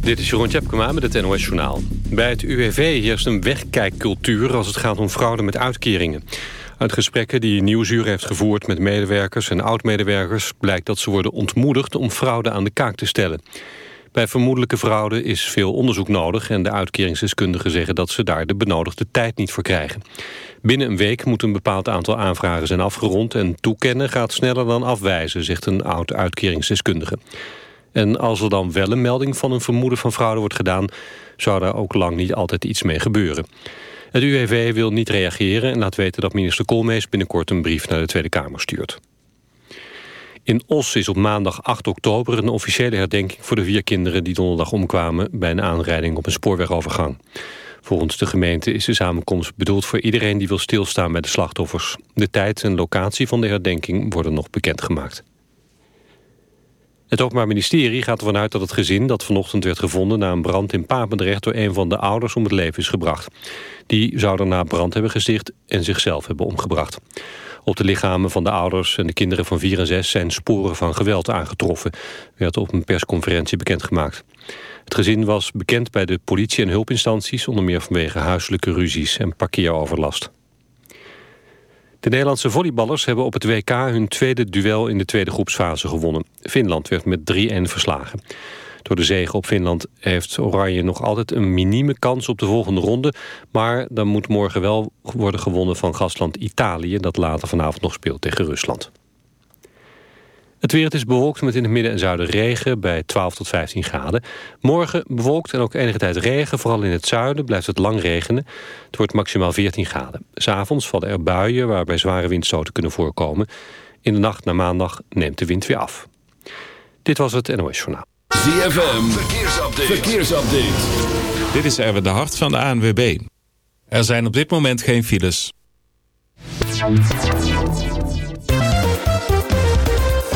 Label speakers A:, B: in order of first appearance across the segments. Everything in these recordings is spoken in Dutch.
A: Dit is Jeroen Tjepkema met het NOS Journaal. Bij het UWV heerst een wegkijkcultuur als het gaat om fraude met uitkeringen. Uit gesprekken die Nieuwsuur heeft gevoerd met medewerkers en oud-medewerkers... blijkt dat ze worden ontmoedigd om fraude aan de kaak te stellen. Bij vermoedelijke fraude is veel onderzoek nodig... en de uitkeringsdeskundigen zeggen dat ze daar de benodigde tijd niet voor krijgen. Binnen een week moet een bepaald aantal aanvragen zijn afgerond... en toekennen gaat sneller dan afwijzen, zegt een oud-uitkeringsdeskundige. En als er dan wel een melding van een vermoeden van fraude wordt gedaan... zou daar ook lang niet altijd iets mee gebeuren. Het UWV wil niet reageren en laat weten dat minister Koolmees binnenkort een brief naar de Tweede Kamer stuurt. In Os is op maandag 8 oktober een officiële herdenking voor de vier kinderen die donderdag omkwamen bij een aanrijding op een spoorwegovergang. Volgens de gemeente is de samenkomst bedoeld voor iedereen die wil stilstaan bij de slachtoffers. De tijd en locatie van de herdenking worden nog bekendgemaakt. Het Openbaar Ministerie gaat ervan uit dat het gezin dat vanochtend werd gevonden na een brand in Papendrecht door een van de ouders om het leven is gebracht. Die zou daarna brand hebben gesticht en zichzelf hebben omgebracht. Op de lichamen van de ouders en de kinderen van 4 en 6 zijn sporen van geweld aangetroffen, werd op een persconferentie bekendgemaakt. Het gezin was bekend bij de politie en hulpinstanties, onder meer vanwege huiselijke ruzies en parkeeroverlast. De Nederlandse volleyballers hebben op het WK hun tweede duel in de tweede groepsfase gewonnen. Finland werd met 3-1 verslagen. Door de zege op Finland heeft Oranje nog altijd een minieme kans op de volgende ronde. Maar dan moet morgen wel worden gewonnen van gastland Italië... dat later vanavond nog speelt tegen Rusland. Het weer het is bewolkt met in het midden en zuiden regen bij 12 tot 15 graden. Morgen bewolkt en ook enige tijd regen. Vooral in het zuiden blijft het lang regenen. Het wordt maximaal 14 graden. S'avonds vallen er buien waarbij zware windstoten kunnen voorkomen. In de nacht naar maandag neemt de wind weer af. Dit was het NOS Journaal.
B: ZFM, verkeersupdate. verkeersupdate.
C: Dit is Erwin de Hart van de ANWB. Er zijn op dit moment geen files.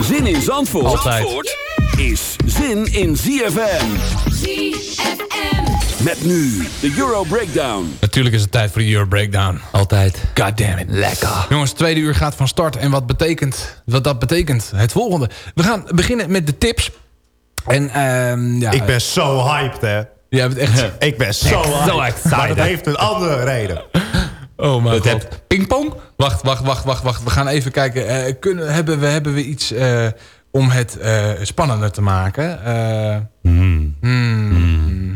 B: Zin in Zandvoort,
D: Altijd.
B: Zandvoort is zin in ZFM.
E: ZFM.
B: Met nu de Euro Breakdown.
D: Natuurlijk is het tijd voor de Euro Breakdown. Altijd. God damn it. Lekker. Jongens, het tweede uur gaat van start. En wat, betekent, wat dat betekent? Het volgende. We gaan beginnen met de tips. En ehm ja,
F: Ik ben zo hyped, hè.
D: Jij bent echt...
F: Ik ben zo hyped.
D: zo excited.
F: Maar dat heeft een andere reden.
D: Oh mijn
F: Dat
D: god. Pingpong? Wacht, wacht, wacht, wacht, wacht. We gaan even kijken. Eh, kunnen, hebben, we, hebben we iets eh, om het eh, spannender te maken? Eh, hmm, hmm,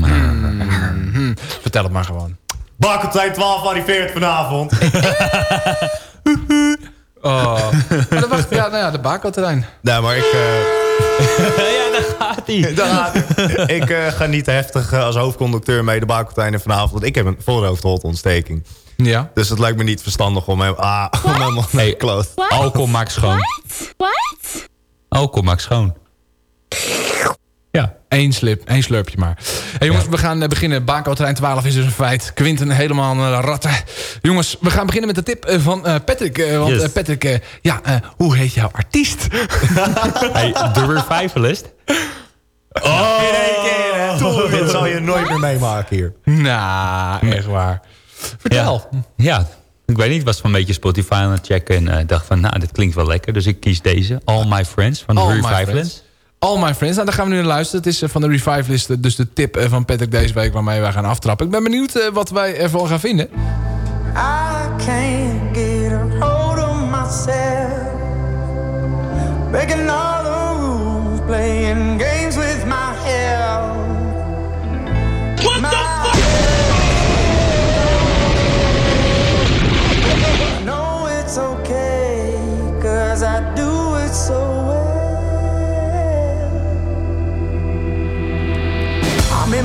D: hmm. Vertel het maar gewoon.
F: Bakkentijn 12 arriveert vanavond.
D: Oh. Maar wacht, ja, nou ja, de bakelterrein.
F: nee, maar ik... eh,
D: ja, daar gaat hij.
F: daar gaat ik eh, ga niet heftig als hoofdconducteur mee de bakkentijnen vanavond. Want ik heb een voorhoofdholtontsteking.
D: Ja.
F: Dus het lijkt me niet verstandig om hem... Ah, om helemaal
G: Hey.
F: kloot.
G: Alcohol maakt schoon.
H: What?
G: Alcohol maakt schoon. Ja.
D: Eén slip, één slurpje maar. Hey jongens, we gaan eh, beginnen. Baankoterrein 12 is dus een feit. Quinten helemaal de ratten. Jongens, we gaan beginnen met de tip eh, van eh, Patrick. eh, want
G: Yes.
D: Patrick, eh, ja, eh, hoe heet jouw artiest?
G: Hey, de Revivalist.
F: Oh, in één keer. Dit zal je nooit meer meemaken hier.
D: nou, echt waar. Vertel.
G: Ja. ja. Ik weet niet, ik was van een beetje Spotify aan het checken en eh, dacht van, nou, dit klinkt wel lekker. Dus ik kies deze, All My Friends van
D: All
G: Revivalist.
D: All My Friends. Nou, daar gaan we nu naar luisteren. Het is eh, van de Revivalist, eh, dus de tip van Patrick deze week waarmee wij gaan aftrappen. Ik ben benieuwd wat wij ervan gaan vinden.
I: I can't get a hold of myself. Breaking all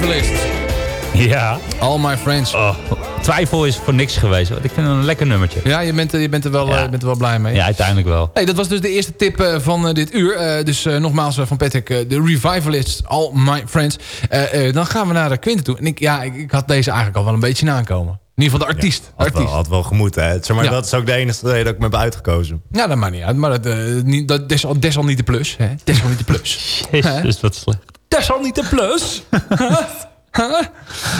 D: Revivalist.
J: Ja.
D: All My Friends.
J: Oh,
G: Twijfel is voor niks geweest. Want ik vind het een lekker nummertje.
D: Ja, je bent, er- je bent, er, wel,
G: Ja.
D: eh, je bent er wel blij mee.
G: Ja, uiteindelijk wel.
D: Hey, dat was dus de eerste tip eh, van eh, dit uur. Eh, dus eh, nogmaals eh, van Patrick, eh, de Revivalists, All My Friends. Eh, eh, dan gaan we naar de Quinten toe. En ik, ja, ik, had deze eigenlijk al wel een beetje aankomen. In ieder geval de artiest. de
F: Had wel,
D: artiest.
F: had wel gemoeten. Hè. Zeg maar,
D: Ja.
F: Dat is ook de enige reden dat ik me heb uitgekozen.
D: Ja, dat maakt niet uit. Maar dat, eh, niet, dat desal, desal niet de plus. Hè? Desal niet de plus.
G: Jezus, wat slecht.
D: Desal niet de plus.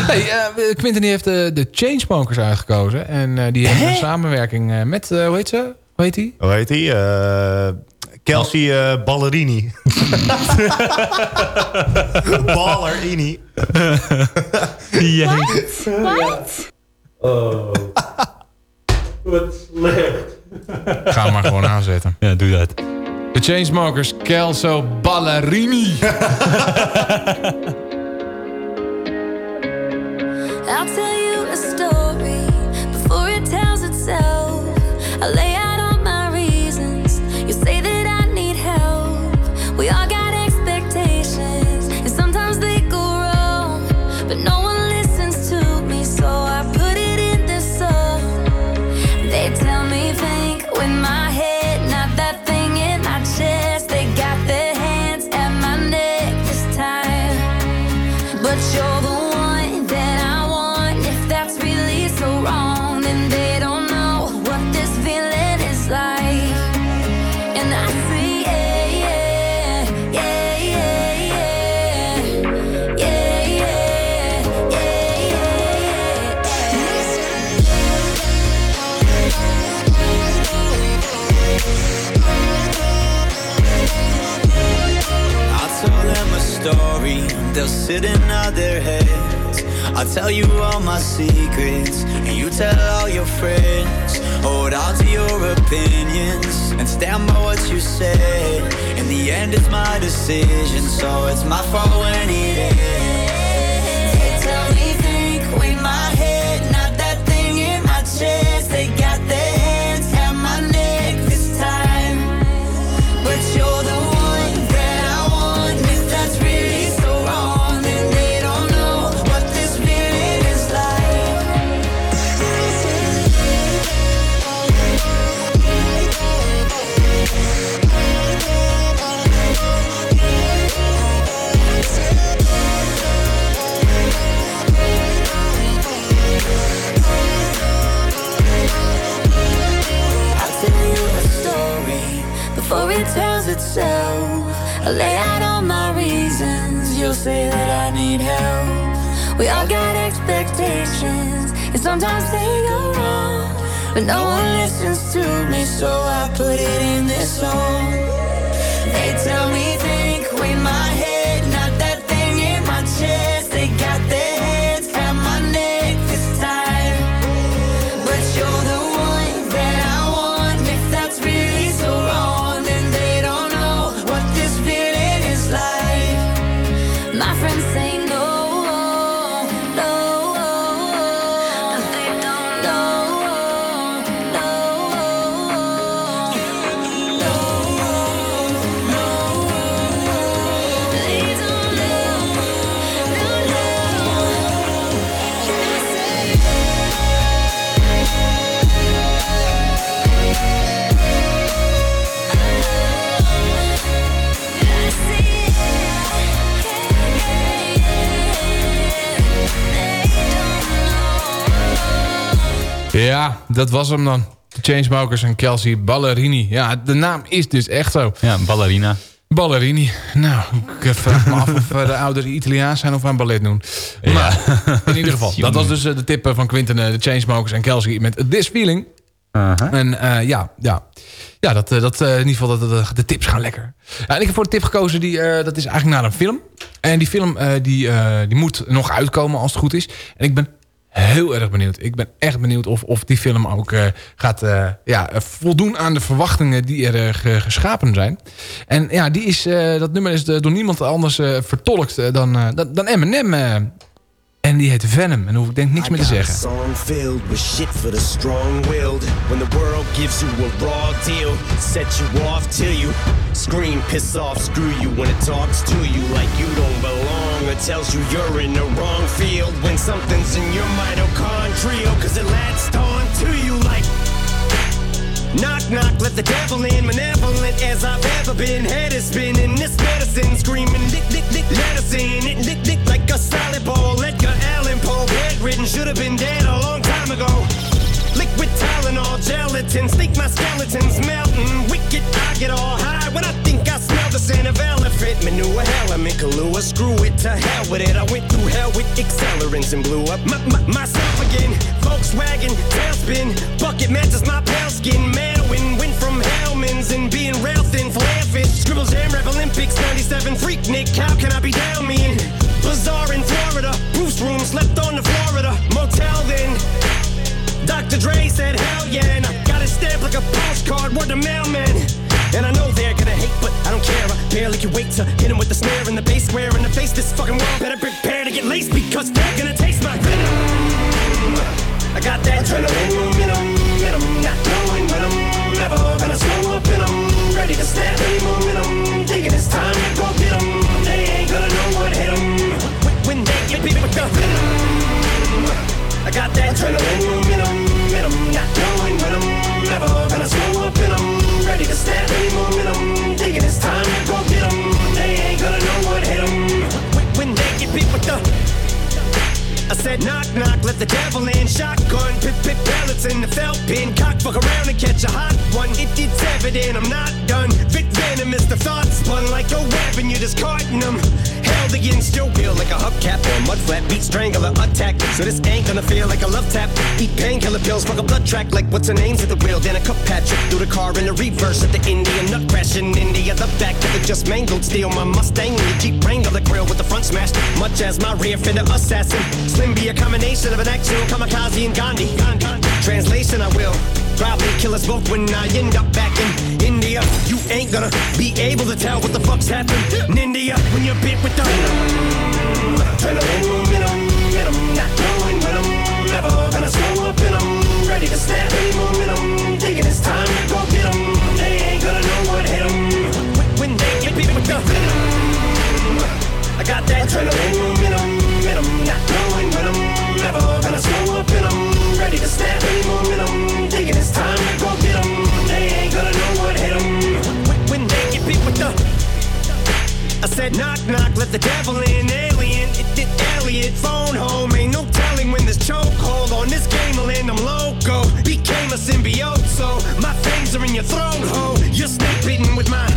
D: Hey, eh, Quinten die heeft eh, de Chainsmokers uitgekozen. En eh, die heeft een samenwerking eh, met, eh, hoe heet ze? Hoe heet die?
F: Hoe heet die? Eh, Kelsey eh, Ballerini. Ballerini.
K: What?
D: Ga hem maar gewoon aanzetten.
G: Ja, doe dat.
D: De Chainsmokers, Kelso Ballerini.
K: I'll tell you a story before it tells itself.
H: You'll say that I need help. We all got expectations, and sometimes they go wrong. But no one listens to me, so I put it in this song. They tell me
D: dat was hem dan. De Chainsmokers en Kelsey Ballerini. Ja, de naam is dus echt zo.
G: Ja, ballerina.
D: Ballerini. Nou, ik vraag me af of eh, de ouderen Italiaans zijn of aan ballet doen. Maar in ieder geval, dat was dus eh, de tip eh, van Quinten, eh, de Chainsmokers en Kelsey met This Feeling. En eh, ja, ja. ja dat, eh, dat, eh, in ieder geval dat, dat- de tips gaan lekker. Ja, en ik heb voor de tip gekozen, die, eh, dat is eigenlijk naar een film. En die film eh, die, eh, die moet nog uitkomen als het goed is. En ik ben heel erg benieuwd. Ik ben echt benieuwd of, of die film ook eh, gaat eh, ja, eh, voldoen aan de verwachtingen die er ge- geschapen zijn. En ja, die is, dat nummer is door niemand anders vertolkt dan, dan, dan Eminem. en die heet Venom. En daar hoef ik denk ik niks meer te zeggen.
L: song filled with shit for the strong-willed. When the world gives you a raw deal, set you off till you scream, piss off, screw you when it talks to you like you don't belong tells you you're in the wrong field when something's in your mitochondrial cause it latched on to you like Knock, knock, let the devil in. Malevolent as I've ever been. Head is spinning. This medicine screaming. Dick, dick, dick, let us in. It dick, dick like a salad bowl. Edgar Allan Poe. Bedridden, should have been dead a long time ago. Liquid Tylenol, gelatin. Think my skeleton's melting. Wicked, I get all high when I think I smell the scent of elephant manure. Hell, I'm in Kahlua. Screw it to hell with it. I went through hell with accelerants and blew up my, my, myself again. Volkswagen, tailspin. Bucket matches my pale skin. Manwin, went from Hellman's and being rail thin. Flare fit. Scribbles Jam Rap Olympics 97. Freak Nick, how can I be down mean? Bazaar in Florida. Bruce room, slept on the Florida. Motel then. Dr. Dre said, hell yeah, and I got it stamped like a postcard, word to mailman. And I know they're gonna hate, but I don't care. I barely can wait to hit 'em with the snare and the bass square in the face. This fucking world better prepare to get laced because they're gonna taste my venom. I got that adrenaline momentum, momentum, not knowing when I'm never gonna slow up in 'em. Ready to snap any momentum, thinking it's time to go get 'em. They ain't gonna know what hit 'em when they get beat with the venom. I got that adrenaline momentum, momentum, not knowing when I'm never gonna slow up in 'em. Ready to snap any momentum, thinking it's time to go get 'em. They ain't gonna know what hit 'em when they get beat with the I said knock knock, let the devil in. Shotgun, pit pit pellets in the felt pin. Cock fuck around and catch a hot one. It, it's evident I'm not done. Vic Venom is the thought spun like a weapon. You're discarding them. Held against your will like a huck cap or mud flat, beat strangler attack. So this ain't gonna feel like a love tap. Eat painkiller pills, fuck a blood track like what's her name's at the wheel. Then a cup Patrick through the car in the reverse at the Indian nut crash in India. The back of it just mangled steel. My Mustang and the Jeep the grill with the front smashed. Much as my rear fender assassin. Slim be a combination of an actual kamikaze and Gandhi. Translation, I will. Probably kill us both when I end up back in India. You ain't gonna be able to tell what the fuck's happened in India when you're bit with the momentum, not knowing when I'm never gonna slow up and I'm ready to snap any momentum. Thinking it's time to go. They ain't gonna know what when, they get bit with the venom. I got that momentum, venom, not never gonna slow up and I'm ready to snap any momentum. It's time to go get 'em. They ain't gonna know what hit 'em when, they get bit with the I said knock knock, let the devil in, alien. It did Elliot, phone home. Ain't no telling when this chokehold on this game will end. I'm loco, became a symbiote, so my fangs are in your throat, ho. You're snake bitten with my.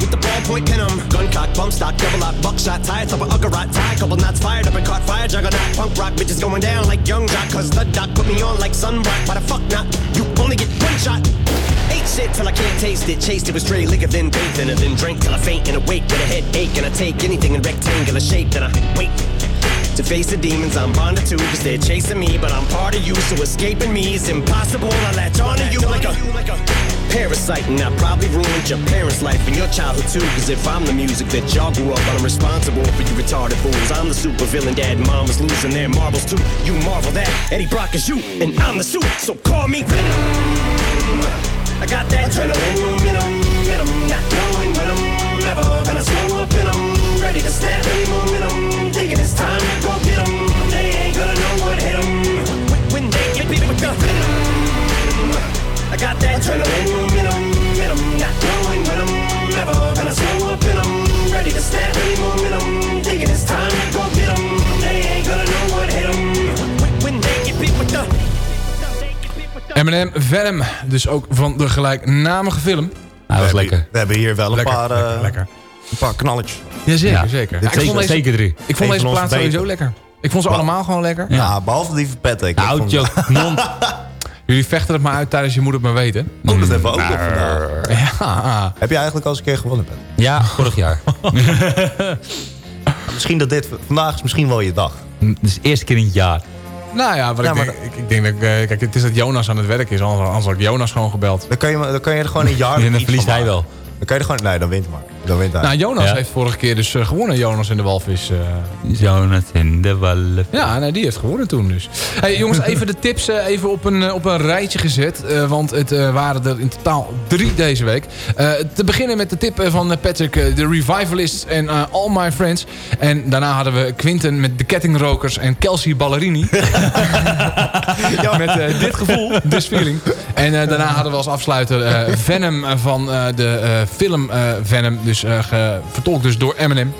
L: With the ballpoint venom, gun cock, bump stock, double up, buckshot, tie, top of Uggarot, tie, couple knots fired up and caught fire, juggernaut, punk rock, bitches going down like young jock, cause the doc put me on like sunrock. Why the fuck not? You only get one shot. Ate shit till I can't taste it. Chased it with straight liquor, then bathed in it. Then drank till I faint and awake with a headache. And I take anything in rectangular shape. Then I wait to face the demons I'm bonded to. Cause they're chasing me, but I'm part of you. So escaping me is impossible. I latch onto you like a parasite. And I probably ruined your parents' life and your childhood too. Cause if I'm the music that y'all grew up on, I'm responsible for you retarded fools. I'm the super villain, dad and mom was losing their marbles too. You marvel that Eddie Brock is you, and I'm the suit. So call me Venom. I got that adrenaline momentum, momentum, not knowing when I'm never gonna slow up and I'm ready to snap any momentum. Thinking it's time to go get 'em. They ain't gonna know what hit 'em when, when they get bit with the venom. I got that adrenaline momentum, momentum, not knowing when I'm never gonna slow up and I'm ready to snap any momentum. Thinking it's time to go get 'em. They ain't gonna know what hit 'em when, when they get bit with the
D: Eminem, Venom. Dus ook van de gelijknamige film.
G: Hij was
F: we
G: lekker.
F: Hebben, we hebben hier wel een
D: Lekker,
F: paar, eh,
D: lekker, lekker.
F: Een paar knalletjes.
D: Jazeker,
G: Ja.
D: zeker. Ja, ik
F: zeker-
D: vond deze,
G: Zeker drie.
D: ik vond deze
F: van onze
D: plaat sowieso lekker. Ik vond ze allemaal gewoon lekker.
F: Ja, behalve die van Patrick. Vond-
G: je mond.
D: Jullie vechten het maar uit tijdens je moet het maar weten.
F: Oh, dat hebben we ook nog vandaag.
D: Ja.
F: Heb je eigenlijk al eens een keer gewonnen, Patrick?
G: Ja, vorig jaar.
F: Misschien dat dit... Vandaag is misschien wel je dag.
G: Het is de eerste keer in het jaar.
D: Nou ja, wat
F: Ja,
D: ik,
F: maar-
D: denk, ik, ik denk dat... ik, eh, kijk, het is dat Jonas aan het werk is. Anders, anders had ik Jonas gewoon gebeld.
F: Dan kan je, dan kan je er gewoon een jaar
G: En dan verliest hij wel.
F: Dan kan je er gewoon... Nee, dan wint maar. Dan wint hij.
D: Nou, Jonas
G: Ja.
D: heeft vorige keer dus eh, gewonnen. Jonas en de Walvis. eh.
G: Jonathan de Wallen.
D: Ja, nee, die heeft gewonnen toen dus. Hey, jongens, even de tips eh, even op een, op een rijtje gezet. eh, want het eh, waren er in totaal drie deze week. Eh, te beginnen met de tip van Patrick, de Revivalists en eh, All My Friends. En daarna hadden we Quinten met de Kettingrokers en Kelsey Ballerini. Met dit gevoel, this feeling. En eh, daarna hadden we als afsluiter eh, Venom van eh, de eh, film eh, Venom. Dus eh, vertolkt dus door Eminem.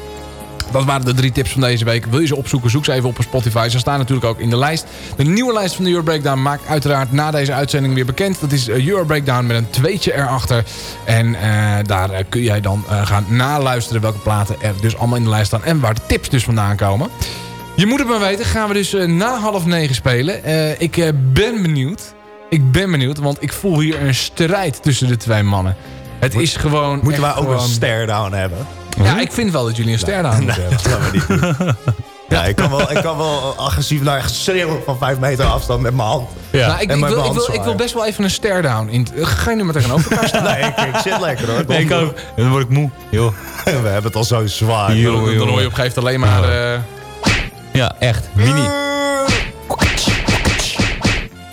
D: Dat waren de drie tips van deze week. Wil je ze opzoeken, zoek ze even op Spotify. Ze staan natuurlijk ook in de lijst. De nieuwe lijst van de Euro Breakdown maakt uiteraard na deze uitzending weer bekend. Dat is eh, Euro Breakdown met een tweetje erachter. En daar kun jij dan gaan naluisteren welke platen er dus allemaal in de lijst staan. En waar de tips dus vandaan komen. Je moet het maar weten, gaan we dus na half negen spelen. Ik ben benieuwd. Ik ben benieuwd, want ik voel hier een strijd tussen de twee mannen. Het is gewoon...
F: Moeten wij ook
D: gewoon-
F: een stare-down hebben?
D: Ja, ik vind wel dat jullie een moeten hebben.
F: Dat gaan we niet doen. Ja, ik kan wel, ik kan wel agressief naar schreeuwen van vijf meter afstand met mijn hand.
D: Nou, ik,
F: En
D: ik, wil,
F: mijn
D: ik, wil,
F: hand
D: ik wil best wel even een stare down. In, ga je nu maar tegenover elkaar staan?
F: Nee, ik, ik zit lekker hoor.
G: Nee, ik ook. En dan word ik moe. Joh.
F: We hebben het al zo zwaar.
G: Joh,
D: Dan, dan
G: joh.
D: hoor je op een gegeven moment alleen maar... eh,
G: Ja, echt. Mini.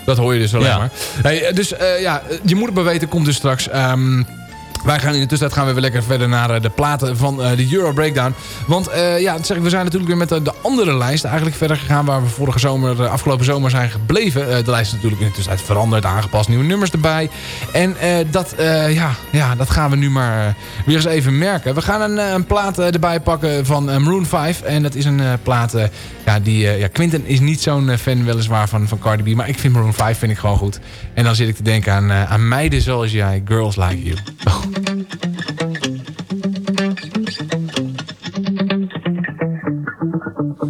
D: dat hoor je dus alleen
G: Ja.
D: maar. Hey, eh, dus eh, ja, je moet het maar weten, komt dus straks. Ehm, wij gaan in de tussentijd gaan we weer lekker verder naar eh, de platen van eh, de Euro Breakdown. Want eh, ja, zeg ik, we zijn natuurlijk weer met de, de andere lijst eigenlijk verder gegaan... waar we vorige zomer, eh, afgelopen zomer zijn gebleven. De lijst is natuurlijk in de tussentijd veranderd, aangepast, nieuwe nummers erbij. En dat, ja, ja, dat gaan we nu maar weer eens even merken. We gaan een, een plaat erbij pakken van Maroon 5. En dat is een plaat, ja, die... eh, ja, Quinten is niet zo'n eh, fan weliswaar van, van Cardi B... maar ik vind Maroon 5 vind ik gewoon goed. En dan zit ik te denken aan, eh, aan meiden zoals jij, Girls Like You.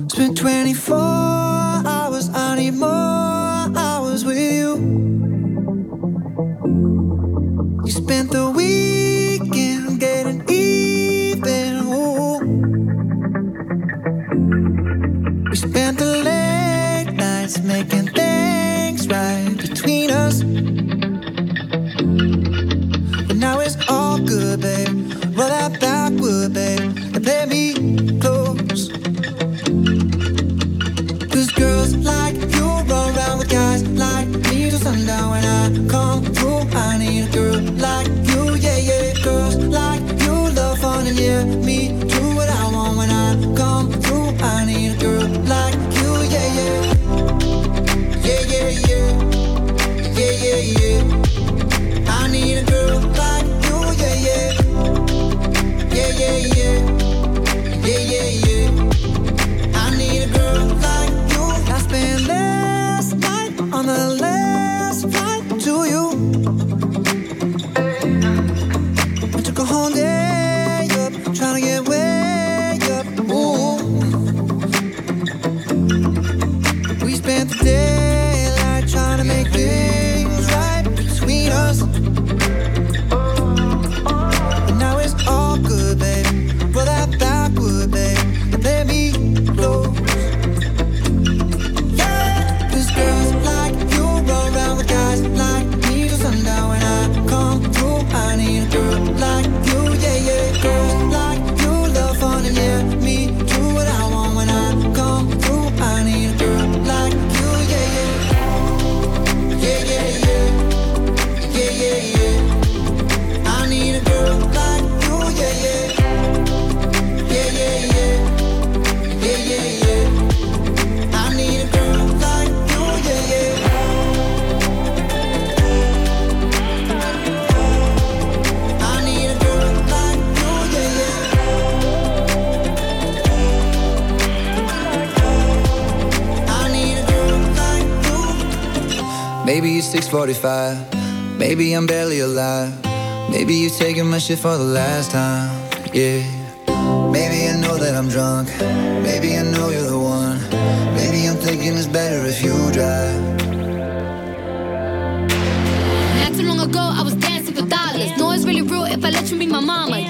I: 24 hours, I need more hours with you. You spent the weekend We spent the late nights making things right between us. But now it's all good, babe. Roll that backward, babe, and play me 45. Maybe I'm barely alive. Maybe you're taking my shit for the last time. Yeah. Maybe I know that I'm drunk. Maybe I know you're the one. Maybe I'm thinking it's better if you drive.
M: Not too long ago, I was dancing for dollars. No, it's really real if I let you be my mama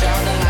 K: down the line.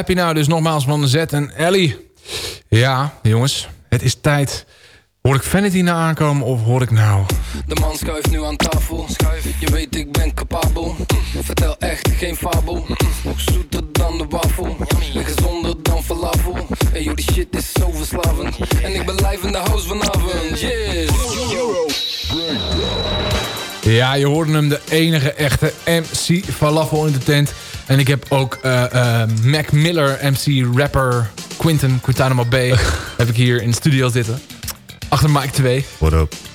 M: Happy Now
D: dus nogmaals van Z en Ellie. Ja, jongens, het is tijd. Hoor ik Vanity nou aankomen of hoor ik nou?
N: De man schuift nu aan tafel. Schuif. Je weet ik ben capabel. Mm, vertel echt geen fabel. Mm, nog zoeter dan de wafel. En gezonder dan falafel. En jullie shit is zo verslavend. En ik ben live in de house vanavond. Yes.
D: Ja, je hoorde hem, de enige echte MC Falafel in de tent. En ik heb ook eh, eh, Mac Miller, MC rapper Quinten, Quintanamo B. heb ik hier in de studio zitten. Achter Mike 2.
F: What up?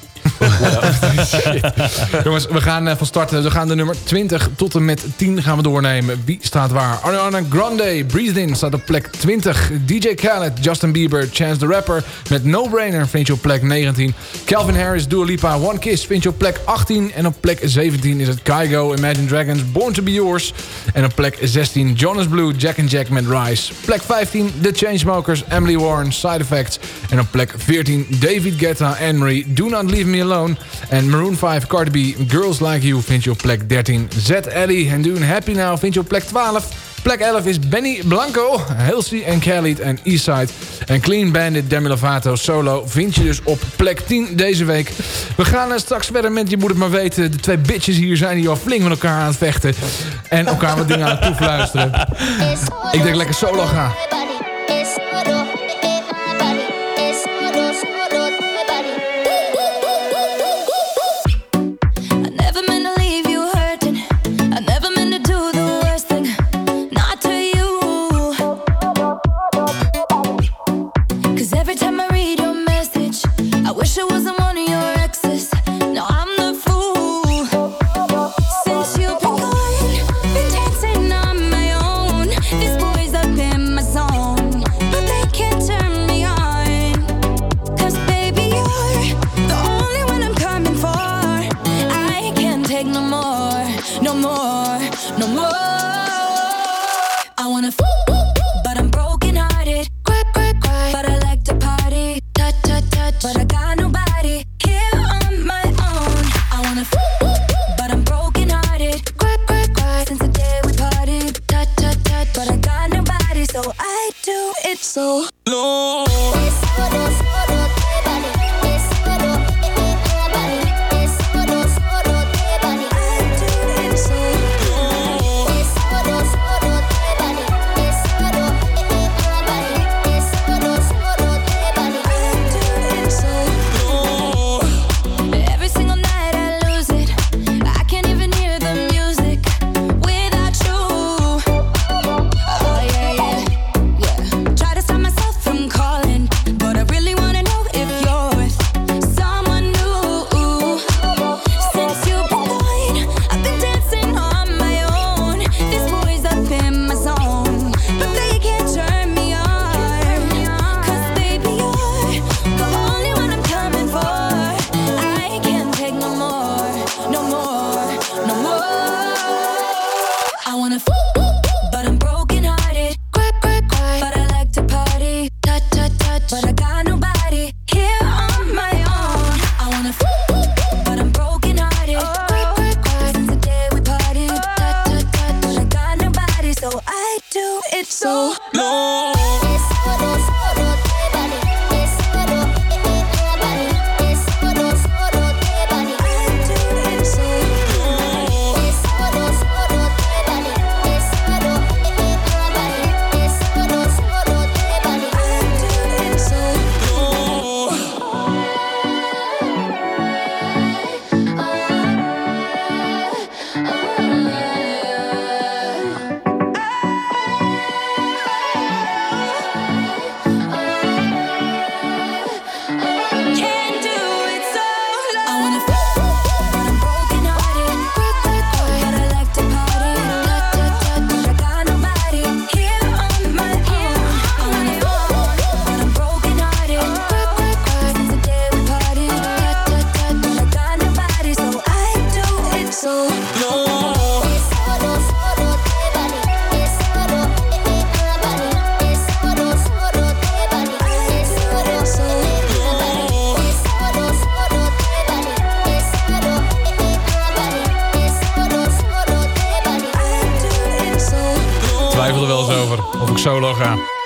K: Jongens, we gaan eh, van starten. We gaan de nummer 20 tot en met 10 gaan we doornemen. Wie staat waar? Ariana Grande, Breathe In staat op plek 20. DJ Khaled, Justin Bieber, Chance the Rapper met No Brainer vind je op plek 19. Calvin Harris, Dua Lipa, One Kiss vind je op plek 18. En op plek 17 is het Kygo, Imagine Dragons, Born to Be Yours. En op plek 16 Jonas Blue, Jack and Jack met Rise. Plek 15 The Chainsmokers, Emily Warren, Side Effects. En op plek 14 David Guetta, Anne-Marie, Do Not Leave Me Alone. En Maroon 5, Cardi B, Girls Like You vind je op plek 13. Z Ellie en Doing Happy Now vind je op plek 12. Plek 11 is Benny Blanco, Halsey en Khalid en Eastside. En Clean Bandit, Demi Lovato solo vind je dus op plek 10 deze week. We gaan eh, straks verder met, je moet het maar weten... de twee bitches hier zijn die al flink met elkaar aan het vechten... en elkaar wat dingen aan het toefluisteren. Ik denk lekker solo gaan.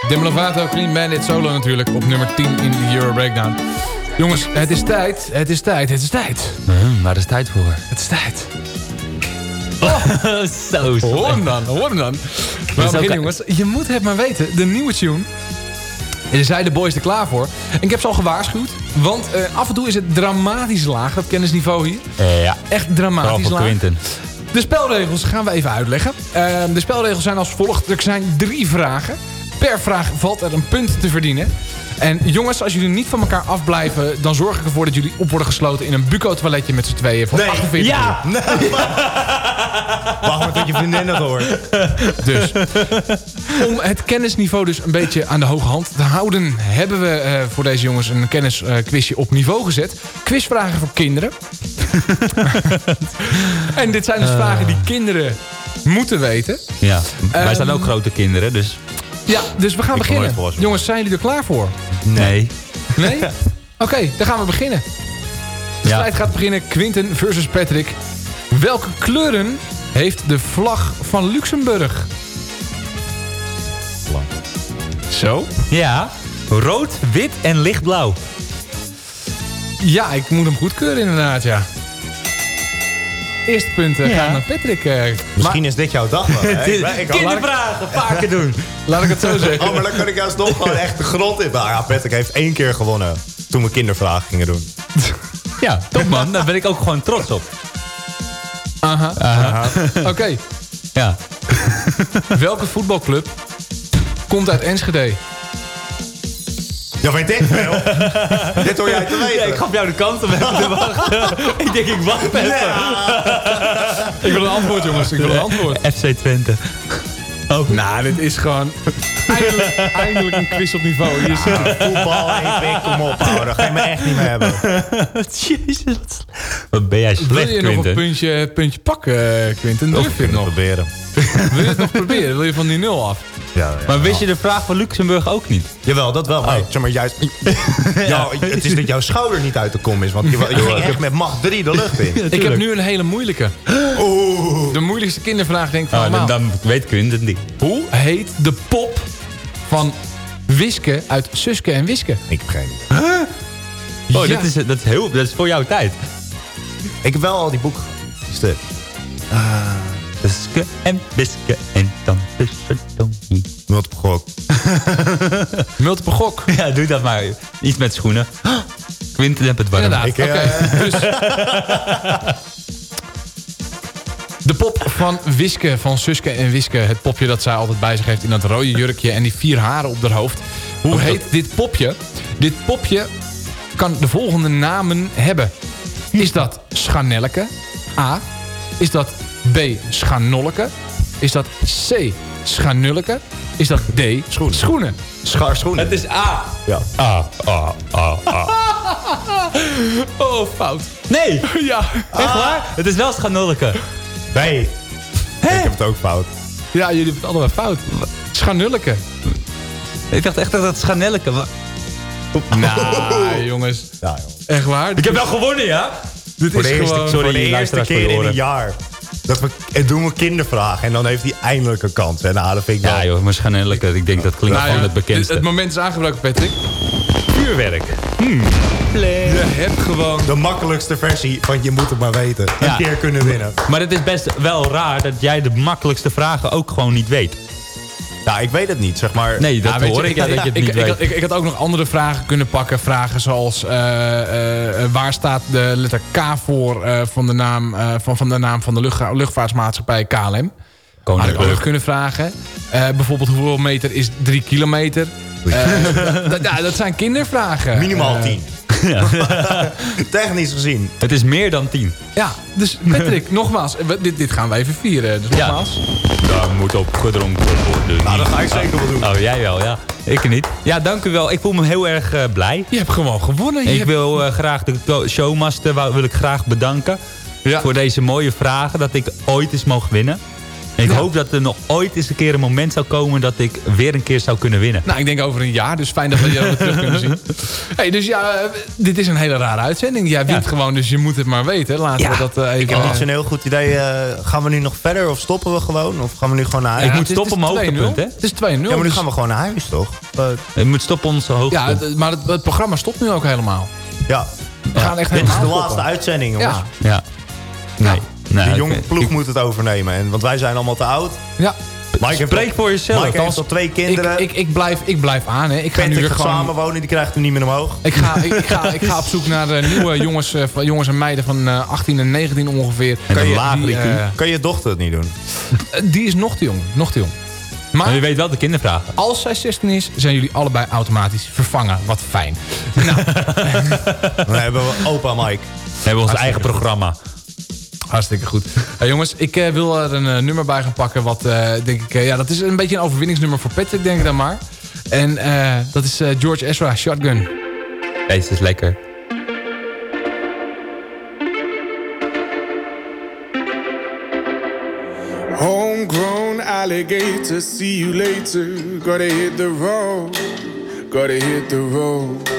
K: Demi Lovato, Clean Bandit solo natuurlijk op nummer 10 in de Euro Breakdown. Jongens, het is tijd, het is tijd, het is tijd.
G: waar is tijd voor?
K: Het is tijd.
G: Zo
K: Hoor hem dan, hoor hem dan. We gaan
G: ook-
K: beginnen jongens. Je moet het maar weten, de nieuwe tune. En zijn de boys er klaar voor. En ik heb ze al gewaarschuwd. Want eh, af en toe is het dramatisch laag, dat kennisniveau hier.
G: Eh, ja.
K: Echt dramatisch laag.
G: Quinten.
K: De spelregels gaan we even uitleggen. Eh, de spelregels zijn als volgt. Er zijn drie vragen.
D: Per vraag valt er een punt te verdienen. En jongens, als jullie niet van elkaar afblijven... dan zorg ik ervoor dat jullie op worden gesloten... in een buco-toiletje met z'n tweeën voor 48
F: Ja!
D: uur.
F: Wacht maar tot je vriendin dat hoort.
D: Dus om het kennisniveau dus een beetje aan de hoge hand te houden... hebben we eh, voor deze jongens een kennisquizje op niveau gezet. Quizvragen voor kinderen. en dit zijn dus
G: Eh.
D: vragen die kinderen moeten weten.
G: Ja, wij
D: Ehm,
G: zijn ook grote kinderen, dus...
D: Ja, dus we gaan
G: Ik
D: beginnen. Jongens, zijn jullie er klaar voor?
G: Nee.
D: Nee? Oké, dan gaan we beginnen. De strijd gaat beginnen. Quinten versus Patrick. Welke kleuren heeft de vlag van Luxemburg? Zo?
G: Ja, rood, wit en lichtblauw.
D: Ja, ik moet hem goedkeuren inderdaad, ja. Eerste punt eh,
G: Ja.
D: gaan naar Patrick. eh,
F: Misschien
D: maar-
F: is dit jouw dag wel.
G: Kindervragen, vaker doen.
D: Laat ik het zo zeggen.
F: Oh, maar dan kan ik juist nog gewoon echt de grond in. Nou ja, Patrick heeft één keer gewonnen. Toen we kindervragen gingen doen.
G: Ja, top man. Daar ben ik ook gewoon trots op.
D: Aha.
G: Aha.
D: Oké.
G: Ja.
D: Welke voetbalclub komt uit Enschede?
F: Ja, weet ik veel. Dit hoor jij te weten.
G: Ja, ik gaf jou de kans om even te wachten. ik denk, ik wacht even.
D: Ik wil een antwoord, jongens. Ik wil een antwoord.
G: FC Twente. Oh.
D: Nou, dit is gewoon eindelijk, eindelijk een quiz op niveau. Hier zit het.
F: Voetbal, even, kom op, ouwe. Dat ga je me echt niet meer hebben.
G: Jezus. Wat ben jij
D: Wil
G: slecht,
D: je nog een puntje, puntje pakken, eh, Quinten? Durf je het nog?
F: proberen.
D: Wil je het nog proberen? Wil je van die nul af?
F: Ja, ja.
G: Maar wist je de vraag van Luxemburg ook niet?
F: Jawel, dat wel. Maar, zeg maar juist... ja, het is dat jouw schouder niet uit de kom is. Want je, je ging echt met macht 3 de lucht in.
D: Ik heb nu een hele moeilijke. De moeilijkste kindervraag denk ik van
G: Ah, dan,
D: allemaal.
G: dan weet Quinten het niet.
D: Hoe heet de pop van Wiske uit Suske en Wiske?
F: Ik heb geen idee.
G: Oh,
D: Ja.
G: dat, is, dat, is heel, dat is voor jouw tijd.
F: Ik heb wel al die boeken gestuurd.
G: Biske en biske en dan tussen Tony.
F: Multiple gok.
D: Multiple gok.
G: Ja, doe dat maar. Iets met schoenen. Quinten heeft het warm.
D: Inderdaad.
F: Ik,
D: Oké.
F: eh,
D: Dus de pop van Wiske, van Suske en Wiske. Het popje dat zij altijd bij zich heeft in dat rode jurkje en die vier haren op haar hoofd. Hoe heet dit popje? Dit popje kan de volgende namen hebben. Is dat Schanelleke? A. Is dat B. Schanolleke? Is dat C. Schanulleke? Is dat D.
F: Schoenen.
D: Schoenen.
F: Scharschoenen.
G: Het is A.
F: Ja.
G: A, A, A, A.
D: Oh, fout.
G: Nee,
D: Ja.
G: echt waar? Het is wel schanulke.
F: Nee. Ik heb het ook fout.
D: Ja, jullie hebben het allemaal fout. Schanulleke.
G: Ik dacht echt dat het schanelleke was.
D: Nou, jongens.
F: Ja, joh.
D: Echt waar?
G: Ik heb wel gewonnen, ja?
D: Dit
F: Voor
D: is
F: de eerste,
D: gewoon...
F: voor de
G: Sorry,
F: eerste
G: luisteraars, voor je
F: keer in
G: oren.
F: een jaar. Dat we, en doen we kindervragen. En dan heeft hij eindelijk een kans. En nou, dat vind ik wel...
G: Ja joh, maar schanelleke. Ik denk dat klinkt
D: Nou
G: gewoon
D: ja,
G: het bekendste.
D: Het moment is aangebroken, Patrick.
G: vuurwerk.
D: Je hebt gewoon...
F: De makkelijkste versie van je moet het maar weten. Een
G: Ja.
F: keer kunnen winnen.
G: Maar het is best wel raar dat jij de makkelijkste vragen ook gewoon niet weet
F: ja ik weet het niet, zeg maar.
G: Nee, dat hoor ik, dat je het niet
D: ik,
G: weet.
D: Ik, ik, had ook nog andere vragen kunnen pakken. Vragen zoals, eh, eh, eh, waar staat de letter K voor van, de naam, van, van de naam van de lucht, luchtvaartmaatschappij KLM? Had ik ook kunnen vragen. bijvoorbeeld, hoeveel meter is drie kilometer? ja, dat zijn kindervragen.
F: Minimaal 10. Technisch gezien.
G: Het is meer dan tien.
D: Ja, dus Patrick, nogmaals. Dit, dit gaan we even vieren. Dus nogmaals. Ja.
G: Daar moet op gedronken worden.
F: Nou, dat ga ik zeker wel doen.
G: Oh, jij wel, ja. Ik niet. Ja, dank u wel. Ik voel me heel erg eh, blij.
D: Je hebt gewoon gewonnen.
G: Ik wil eh, graag de showmaster wil ik graag bedanken. Voor deze mooie vragen. Dat ik ooit eens mocht winnen. En ik
D: Ja.
G: hoop dat er nog ooit eens een keer een moment zou komen... dat ik weer een keer zou kunnen winnen.
D: Nou, ik denk over een jaar. Dus fijn dat we je weer terug kunnen zien. Hey, dus ja, eh, dit is een hele rare uitzending. Jij wint
G: Ja.
D: gewoon, dus je moet het maar weten. Laten
G: Ja.
D: we dat eh, even...
F: Ik heb niet zo'n heel goed idee. eh, gaan we nu nog verder of stoppen we gewoon? Of gaan we nu gewoon naar huis?
G: Ik
D: Ja,
G: moet
D: het
G: stoppen
D: is
G: mijn hoogtepunt,
D: 2-0.
G: hè?
D: Het is 2-0.
F: ja, maar nu
D: dus-
F: gaan we gewoon naar huis, toch? Eh,
G: Ik moet stoppen onze
D: Ja,
G: hoogtepunt.
D: het- maar het, het programma stopt nu ook helemaal.
F: ja.
D: We gaan echt
F: Dit is de laatste
D: stoppen.
F: uitzending, jongens.
D: Ja,
G: Ja. Nee. Nee
F: De jonge ploeg
G: ik-
F: moet het overnemen. En, want wij zijn allemaal te oud.
D: ja.
F: Mike
G: Spreek voor jezelf.
F: Mike heeft al twee kinderen.
D: Ik, ik, ik, blijf, ik blijf aan. Hè. Ik ga nu
F: Patrick
D: weer gewoon...
F: samenwonen, die krijgt hem niet meer omhoog.
D: Ik ga, ik, ik ga, ik ga op zoek naar eh, nieuwe jongens, eh, van- jongens en meiden van eh, 18 en 19 ongeveer.
F: Kan je,
D: die, eh,
F: kan je dochter het niet doen?
D: Eh, Die is nog te jong. Nog te jong. Maar
G: je weet wel de kindervragen.
D: Als zij 16 is, zijn jullie allebei automatisch vervangen. Wat fijn.
F: Dan hebben we opa Mike.
G: We hebben ons eigen programma.
D: Hartstikke goed. Hey, jongens, ik eh, wil er een eh, nummer bij gaan pakken. Wat eh, denk ik, ja, dat is een beetje een overwinningsnummer voor Patrick, denk ik dan maar. En eh, dat is eh, George Ezra, Shotgun.
G: Deze is lekker.
O: Homegrown alligator, see you later. Gotta hit the road, gotta hit the road.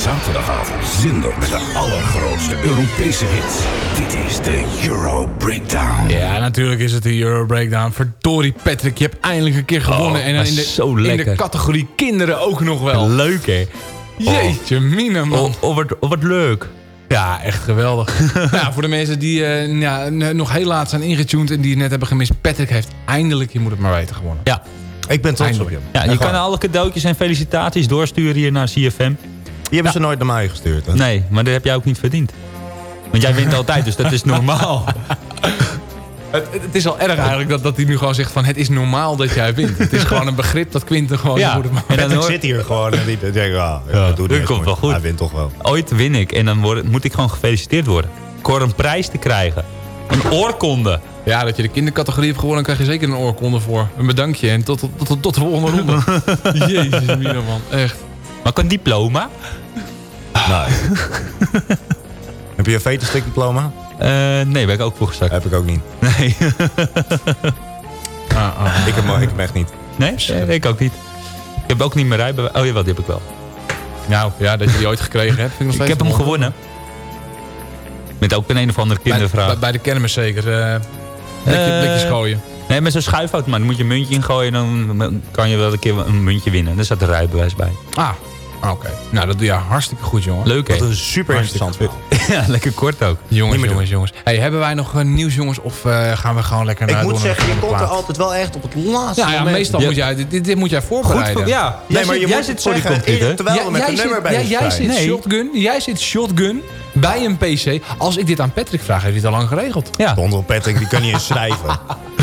B: zaterdagavond zender met de allergrootste Europese hits. Dit is de Euro Breakdown.
D: Ja, natuurlijk is het de Euro Breakdown. Verdorie Patrick, je hebt eindelijk een keer gewonnen.
G: Oh,
D: en dan in de,
G: zo
D: in de categorie kinderen ook nog wel.
G: Leuk, hè?
D: Jeetje, mina man.
G: Oh, oh, wat, oh, wat leuk.
D: Ja, echt geweldig. ja, voor de mensen die eh, ja, nog heel laat zijn ingetuned en die het net hebben gemist. Patrick heeft eindelijk, je moet het maar weten, gewonnen.
G: Ja.
F: Ik ben trots op je.
G: Ja, je kan alle cadeautjes en felicitaties doorsturen hier naar CFM.
F: Die hebben ze nooit naar mij gestuurd. Hè?
G: Nee, maar dat heb jij ook niet verdiend. Want jij wint altijd, dus dat is normaal.
D: Het, het is al erg eigenlijk dat, dat hij nu gewoon zegt van het is normaal dat jij wint. Het is gewoon een begrip dat Quinten gewoon
G: Ja.
D: moet maar
G: En dan hoor-
F: zit hier gewoon en die denkt, ah, ja, dat niet
G: komt wel goed.
F: Hij wint toch wel.
G: Ooit win ik en dan word, moet ik gewoon gefeliciteerd worden. Ik hoor een prijs te krijgen. Een oorkonde.
D: Ja, dat je de kindercategorie hebt gewonnen, dan krijg je zeker een oorkonde voor. Een bedankje en tot, tot, tot, tot de volgende ronde. Jezus, mina man, echt.
G: Maar ook een diploma.
F: Nee. Heb je een veterstick diploma?
G: Eh, nee, ben ik ook voor gezakt.
F: Heb ik ook niet.
G: Nee.
D: Ah,
F: Ik heb, ik heb echt niet.
G: nee? Nee, ik ook niet. Ik heb ook niet meer rijbewijs. Oh jawel, die heb ik wel.
D: Nou, ja, dat je die ooit gekregen hebt. Vind ik, nog
G: Ik heb hem
D: mooi.
G: gewonnen. Met ook een een of andere
D: Bij,
G: kindervraag.
D: bij, bij de kermis zeker. eh blikje,
G: Eh,
D: blikjes gooien.
G: Nee, met zo'n schuifautomaat. Dan moet je een muntje ingooien en dan kan je wel een keer een muntje winnen. Daar staat een rijbewijs bij.
D: Ah, Oké, nou dat doe je hartstikke goed, jongen.
G: Leuk, hè?
F: Wat een super interessant
G: ja, lekker kort ook.
D: Jongens,
F: Niet meer
D: jongens, jongens. Hey, hebben wij nog eh, nieuws, jongens? Of eh, gaan we gewoon lekker naar
F: Ik moet zeggen, je komt er altijd wel echt op het laatste
D: Ja, ja
F: moment.
D: meestal
G: Ja.
D: moet jij, dit, dit moet jij voorbereiden.
F: voor, ja. Nee, maar je
G: jij
F: moet
G: zit voor die computer.
F: terwijl we met
D: jij
F: een nummer
D: zit,
F: bezig
D: jij, zit
G: Nee.
D: shotgun, jij zit shotgun bij een PC. Als ik dit aan Patrick vraag, heeft hij het al lang geregeld.
G: Ja.
F: Bondel Patrick, die kan niet eens schrijven.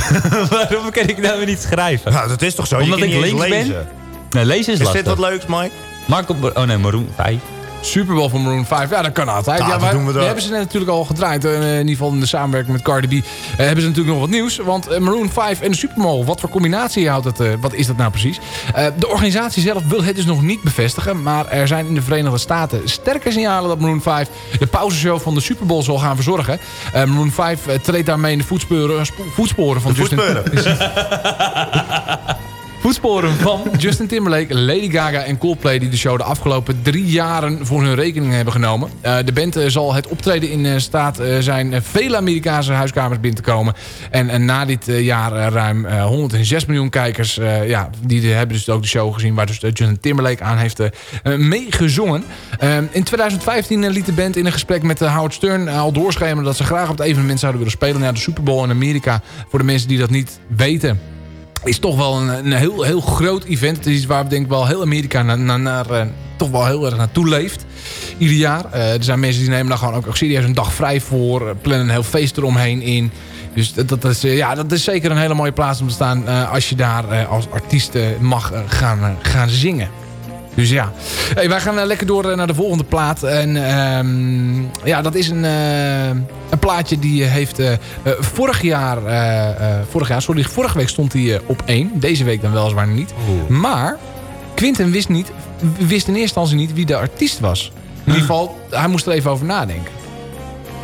G: Waarom kan ik nou niet schrijven?
F: Nou, dat is toch zo?
G: Omdat ik links ben?
F: lezen.
G: Nee, lezen is
F: Is
G: lastig.
F: dit wat leuks, Mike?
G: Marco, oh nee, Maroon 5.
D: Super Bowl van Maroon 5. Ja, dat kan altijd. Ja,
F: dat doen we
D: hebben ze net natuurlijk al gedraaid. eh, in ieder geval in de samenwerking met Cardi B. eh, hebben ze natuurlijk nog wat nieuws. Want eh, Maroon 5 en de Super Bowl. Wat voor combinatie houdt het? eh, wat is dat nou precies? De organisatie zelf wil het dus nog niet bevestigen. Maar er zijn in de Verenigde Staten sterke signalen dat Maroon 5 de pauzeshow van de Super Bowl zal gaan verzorgen. Maroon 5 eh, treedt daarmee in de voetsporen, spo- voetsporen van
F: De
D: Justin
F: voetsporen.
D: Voetsporen van Justin Timberlake, Lady Gaga en Coldplay... die de show de afgelopen drie jaren voor hun rekening hebben genomen. Eh, de band eh, zal het optreden in eh, staat zijn vele Amerikaanse huiskamers binnen te komen. En, en na dit jaar ruim eh, 106 miljoen kijkers... ja, die de- hebben dus ook de show gezien... waar dus Justin Timberlake aan heeft meegezongen. In 2015 eh, liet de band in een gesprek met Howard Stern al doorschemeren... dat ze graag op het evenement zouden willen spelen. naar de Super Bowl in Amerika. Voor de mensen die dat niet weten is toch wel een, een heel, heel groot event. Het is waar denk ik wel heel Amerika naar, naar, eh, toch wel heel erg naartoe leeft. Ieder jaar. Eh, er zijn mensen die nemen daar gewoon ook, ook serieus een dag vrij voor. eh, plannen een heel feest eromheen in. Dus dat, is, ja, dat is zeker een hele mooie plaats om te staan... als je daar als artiest mag gaan, gaan zingen. Dus ja, hey, wij gaan eh, lekker door eh, naar de volgende plaat. En ehm, ja, dat is een, eh, een plaatje die heeft vorig jaar, eh, eh, vorig jaar, sorry, vorige week stond hij op één. Deze week dan weliswaar niet. Maar Quinten wist, niet, wist in eerste instantie niet wie de artiest was. In ieder geval, hij moest er even over nadenken.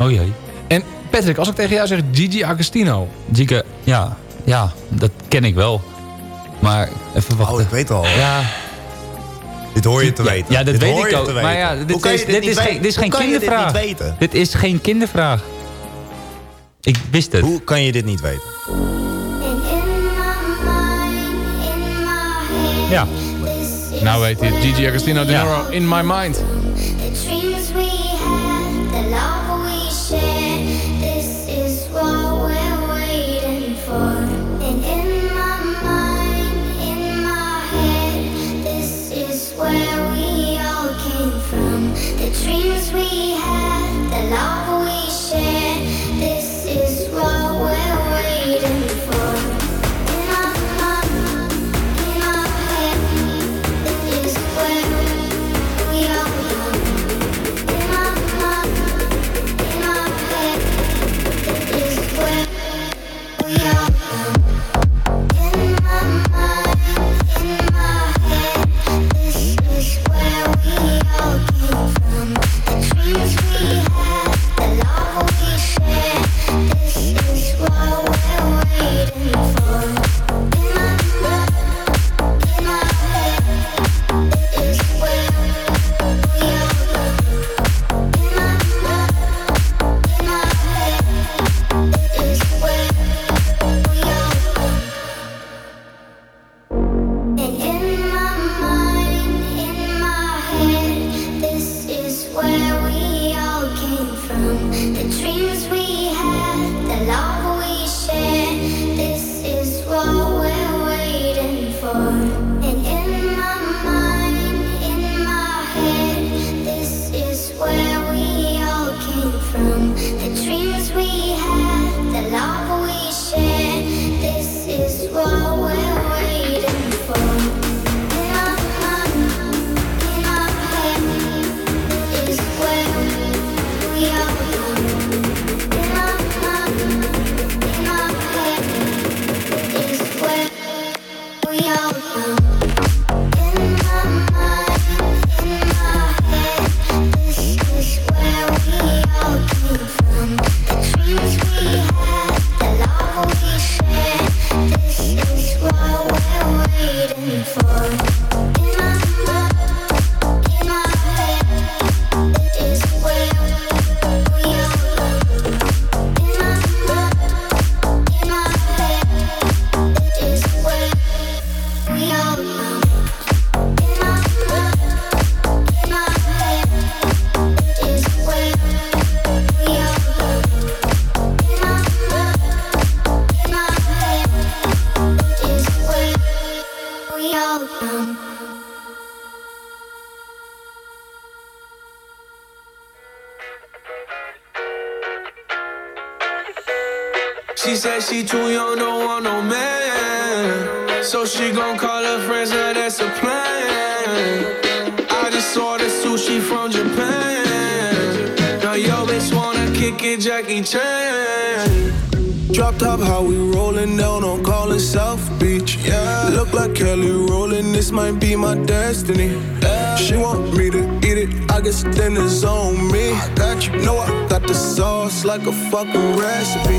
G: Oh jee.
D: En Patrick, als ik tegen jou zeg Gigi Agostino.
G: Gigi, ja, ja, dat ken ik wel. Maar even wachten.
F: Oh, ik weet al.
G: Ja,
F: Dit hoor je te weten.
G: Ja, dat
F: Dit
G: weet
F: hoor
G: ik
F: je
G: ook.
F: te
G: Maar
F: weten.
G: ja,
F: Hoe
G: dit
F: kan je
G: is,
F: dit
G: dit
F: niet
G: is, geen,
F: weten?
G: dit is
F: Hoe
G: geen
F: kan je dit
G: kindervraag.
F: niet weten?
G: Dit is geen kindervraag. Ik wist het.
F: Hoe kan je dit niet weten?
G: Ja.
D: Nou weet je, Gigi Agostino de
G: Ja.
D: Niro, In My Mind.
H: Love
O: She too young, don't want no man. So she gon' call her friends, now that's a plan. I just saw ordered sushi from Japan. Now yo bitch wanna kick it, Jackie Chan.
P: Drop top, how we rollin' down on callin' South Beach. Yeah, look like Kelly rollin', this might be my destiny. She want me to eat it, I guess then it's on me. I got you, know I got the sauce like a fucking recipe.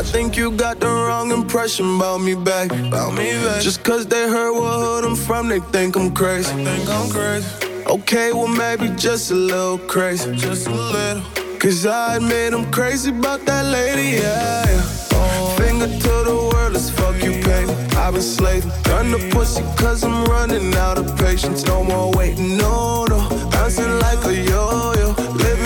P: I think you got the wrong impression about me back. About me back. Just cause they heard what hood I'm from, they think I'm crazy. think I'm crazy. Okay, well maybe just a little crazy. Just a little. Cause I admit I'm crazy about that lady, yeah. yeah. Finger to the world, let's fuck you, baby. I've been slaving. Done the pussy cause I'm running out of patience. No more waiting, no, no. Bouncing like a yo-yo.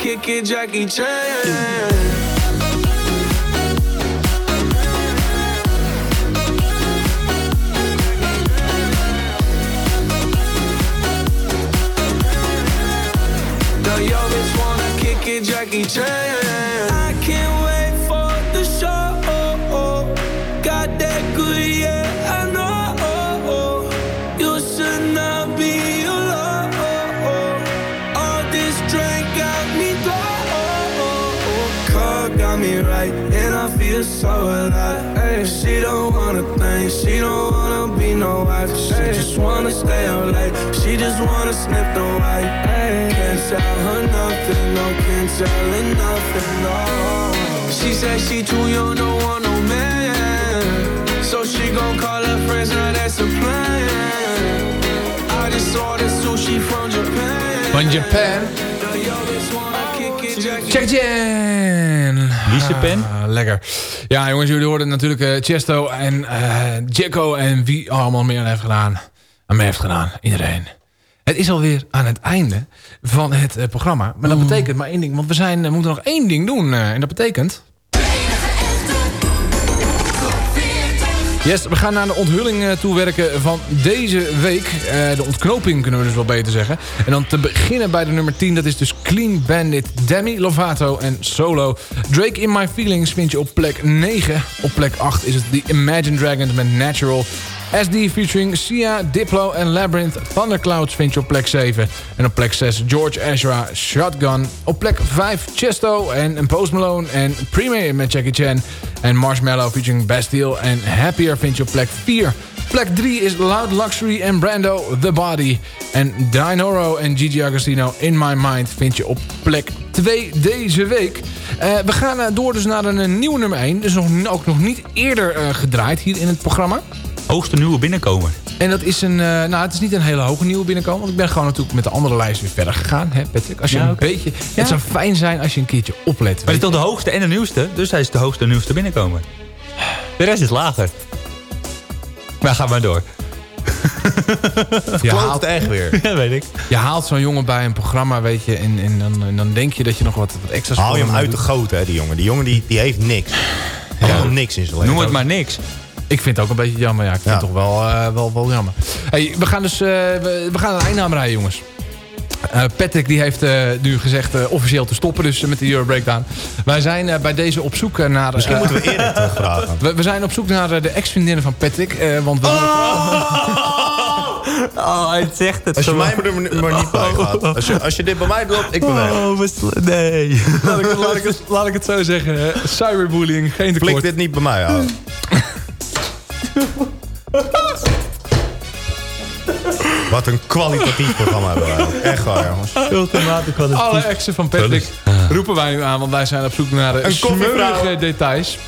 O: Kick it, Jackie Chan. Now yo bitch wanna kick it, Jackie Chan. I can't and I so alive. Ay, she don't wanna think, she don't wanna be no wife. She just wanna stay up late, she just wanna sniff the white. Can't tell her nothing, no, can't tell her nothing, no. She said she too young, don't want no man. So she gon' call her friends, now that's a plan. I just ordered sushi from Japan.
D: Van Japan. Check Jan.
G: Pen.
D: Ah, lekker. Ja, jongens, jullie hoorden natuurlijk eh, Chesto en eh Jacko en wie allemaal meer heeft gedaan. En mee heeft gedaan. Iedereen. Het is alweer aan het einde van het eh, programma. Maar dat betekent maar één ding. Want we zijn, eh, moeten nog één ding doen. eh, en dat betekent... Yes, we gaan naar de onthulling eh, toewerken van deze week. Eh, de ontknoping kunnen we dus wel beter zeggen. En dan te beginnen bij de nummer 10. Dat is dus Clean Bandit, Demi Lovato en Solo. Drake In My Feelings vind je op plek 9. Op plek 8 is het The Imagine Dragons met Natural. SD featuring Sia, Diplo en Labyrinth. Thunderclouds vind je op plek 7. En op plek 6 George Ezra, Shotgun. Op plek 5 Chesto en Post Malone en Premier met Jackie Chan. En Marshmallow featuring Bastille en Happier vind je op plek 4. Plek 3 is Loud Luxury en Brando, The Body. En Dinoro en Gigi Agostino, In My Mind, vind je op plek 2 deze week. Eh, we gaan eh, door dus naar een, nieuwe nummer 1. Dus nog, ook nog niet eerder eh, gedraaid hier in het programma.
G: Hoogste nieuwe binnenkomen.
D: En dat is een, eh, nou het is niet een hele hoge nieuwe binnenkomen. Want ik ben gewoon natuurlijk met de andere lijst weer verder gegaan. Hè, Patrick? Als je
G: Ja,
D: een beetje,
G: Ja.
D: Het zou fijn zijn als je een keertje oplet.
G: Maar hij is toch de hoogste en de nieuwste? Dus hij is de hoogste en nieuwste binnenkomen. De rest is lager. Maar ga maar door.
D: Je
F: Kloot het echt weer.
G: Ja, weet ik.
D: Je haalt zo'n jongen bij een programma, weet je, en, en, dan, en dan denk je dat je nog wat, wat extra's
F: Haal je hem uit de goot, hè, die jongen. Die jongen die, die heeft niks. Helemaal niks in zijn leven.
G: Noem het maar niks.
D: Ik vind het ook een beetje jammer, ja. Ik vind
F: Ja.
D: het toch wel, eh, wel, wel jammer. Hey, we gaan dus, eh, we, we gaan een einde aan rijden, jongens. Eh, Patrick die heeft eh, nu gezegd eh, officieel te stoppen dus, met de Euro Breakdown. Wij zijn eh, bij deze op zoek naar...
F: Misschien moeten we eerder terugvragen.
D: we, we zijn op zoek naar de ex-vriendinnen van Patrick. eh, want we
G: Oh, hij zegt het
F: Als je
G: zo.
F: mij maar, maar niet bij gaat. Als je, als je dit bij mij doet, ik ben weg.
G: Oh, nee.
D: laat, ik, laat, ik het, laat ik het zo zeggen. cyberbullying, geen
F: Flik
D: tekort.
F: dit niet bij mij aan. Wat een kwalitatief programma hebben wij. ook. Echt waar, jongens.
G: Ultimate kwalitatief.
D: Alle exen van Patrick roepen wij nu aan, want wij zijn op zoek naar de
F: Een koffievrouw.
D: smeuïge details.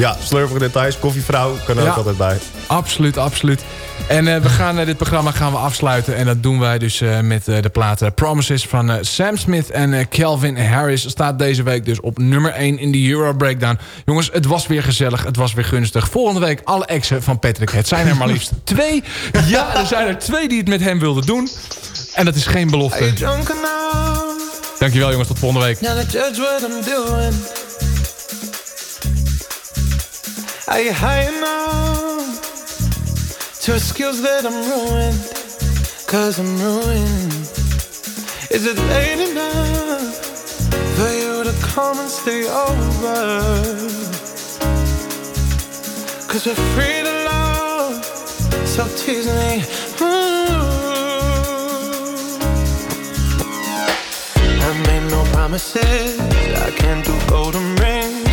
F: Ja, slurpige details. Koffievrouw kan er
D: Ja.
F: ook altijd bij.
D: Absoluut, absoluut. En eh, we gaan eh, dit programma gaan we afsluiten. En dat doen wij dus eh, met eh, de platen Promises van eh, Sam Smith en eh, Calvin Harris. Staat deze week dus op nummer 1 in de Euro Breakdown. Jongens, het was weer gezellig. Het was weer gunstig. Volgende week alle exen van Patrick. Het zijn er maar liefst twee. Ja, er zijn er twee die het met hem wilden doen. En dat is geen belofte. Dankjewel jongens, tot volgende week.
Q: Are you high enough to excuse that I'm ruined? Cause I'm ruined. Is it late enough for you to come and stay over? Cause we're free to love, so tease me. I made no promises. I can't do golden rings,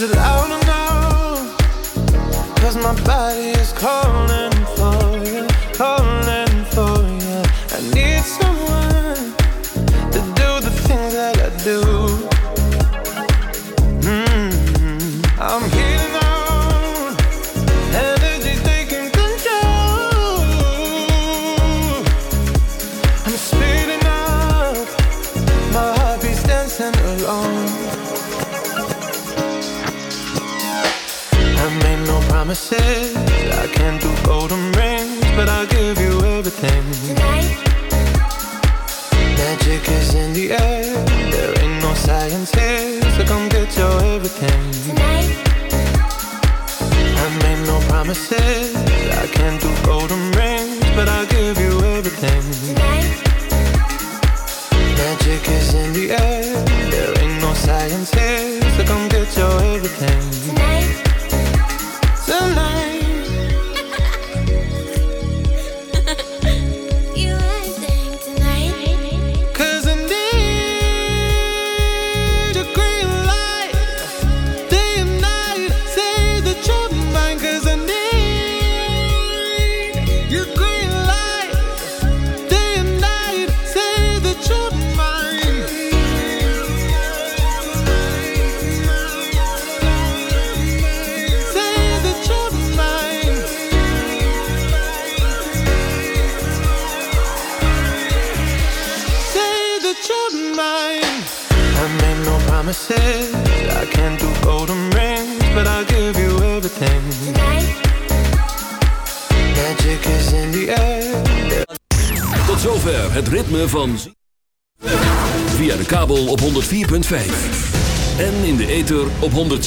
Q: Is it loud no? Cause my body is calling for you, calling for you. I need someone to do the things that I do. Mm, I'm